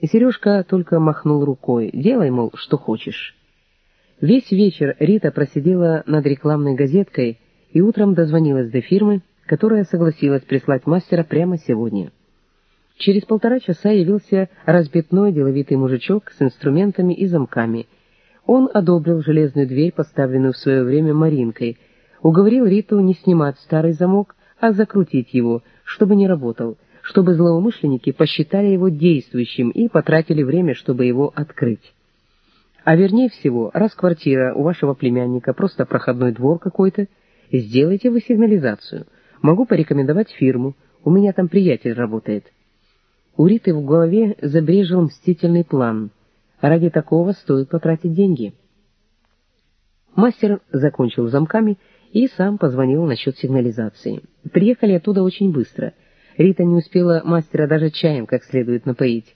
И Сережка только махнул рукой, делай, мол, что хочешь. Весь вечер Рита просидела над рекламной газеткой и утром дозвонилась до фирмы, которая согласилась прислать мастера прямо сегодня. Через полтора часа явился разбитной деловитый мужичок с инструментами и замками. Он одобрил железную дверь, поставленную в свое время Маринкой, уговорил Риту не снимать старый замок, а закрутить его, чтобы не работал, чтобы злоумышленники посчитали его действующим и потратили время, чтобы его открыть. А вернее всего, раз квартира у вашего племянника просто проходной двор какой-то, сделайте вы сигнализацию. Могу порекомендовать фирму, у меня там приятель работает. У Риты в голове забрежил мстительный план. Ради такого стоит потратить деньги. Мастер закончил замками и сам позвонил насчет сигнализации. Приехали оттуда очень быстро. Рита не успела мастера даже чаем как следует напоить.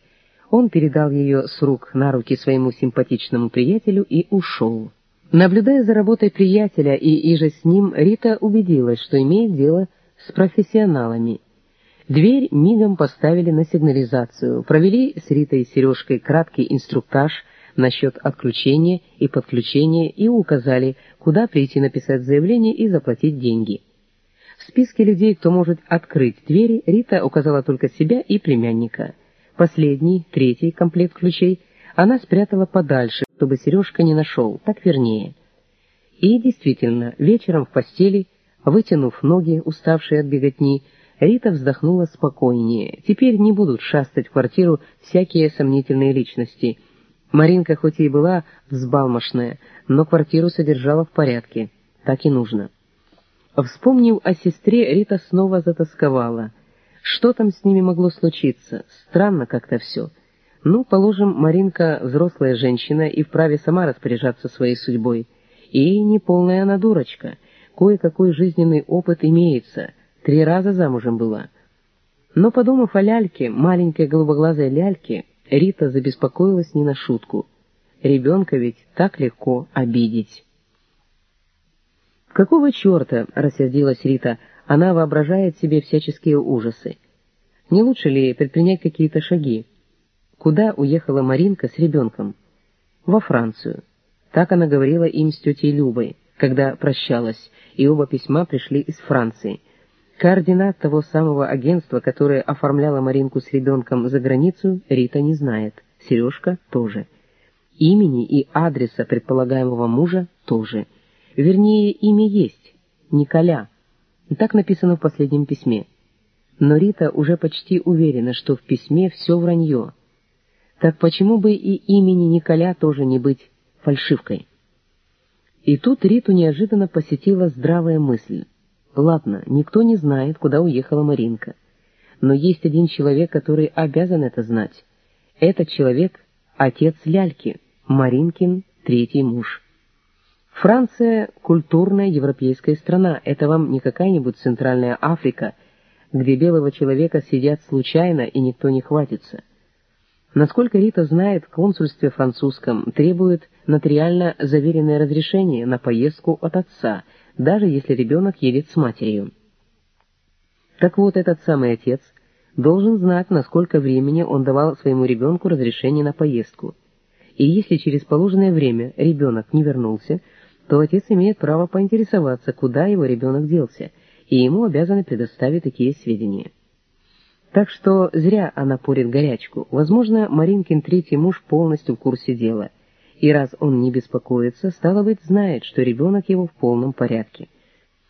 Он передал ее с рук на руки своему симпатичному приятелю и ушел. Наблюдая за работой приятеля и иже с ним, Рита убедилась, что имеет дело с профессионалами. Дверь мигом поставили на сигнализацию, провели с Ритой и Сережкой краткий инструктаж насчет отключения и подключения и указали, куда прийти написать заявление и заплатить деньги. В списке людей, кто может открыть двери, Рита указала только себя и племянника. Последний, третий комплект ключей она спрятала подальше, чтобы Сережка не нашел, так вернее. И действительно, вечером в постели, вытянув ноги, уставшие от беготни, Рита вздохнула спокойнее. Теперь не будут шастать в квартиру всякие сомнительные личности. Маринка хоть и была взбалмошная, но квартиру содержала в порядке. Так и нужно. Вспомнив о сестре, Рита снова затасковала. Что там с ними могло случиться? Странно как-то все. Ну, положим, Маринка взрослая женщина и вправе сама распоряжаться своей судьбой. И не полная она дурочка. Кое-какой жизненный опыт имеется — Три раза замужем была. Но, подумав о ляльке, маленькой голубоглазой ляльке, Рита забеспокоилась не на шутку. Ребенка ведь так легко обидеть. «Какого черта?» — рассердилась Рита. «Она воображает себе всяческие ужасы. Не лучше ли предпринять какие-то шаги? Куда уехала Маринка с ребенком? Во Францию. Так она говорила им с тетей Любой, когда прощалась, и оба письма пришли из Франции». Координат того самого агентства, которое оформляло Маринку с ребенком за границу, Рита не знает. Сережка тоже. Имени и адреса предполагаемого мужа тоже. Вернее, имя есть. Николя. Так написано в последнем письме. Но Рита уже почти уверена, что в письме все вранье. Так почему бы и имени Николя тоже не быть фальшивкой? И тут Риту неожиданно посетила здравая мысль. Ладно, никто не знает, куда уехала Маринка. Но есть один человек, который обязан это знать. Этот человек — отец Ляльки, Маринкин третий муж. Франция — культурная европейская страна, это вам не какая-нибудь Центральная Африка, где белого человека сидят случайно и никто не хватится. Насколько Рита знает, в консульстве французском требует нотариально заверенное разрешение на поездку от отца — даже если ребенок едет с матерью. Так вот, этот самый отец должен знать, на сколько времени он давал своему ребенку разрешение на поездку. И если через положенное время ребенок не вернулся, то отец имеет право поинтересоваться, куда его ребенок делся, и ему обязаны предоставить такие сведения. Так что зря она порит горячку. Возможно, Маринкин третий муж полностью в курсе дела – и раз он не беспокоится, стало быть, знает, что ребенок его в полном порядке.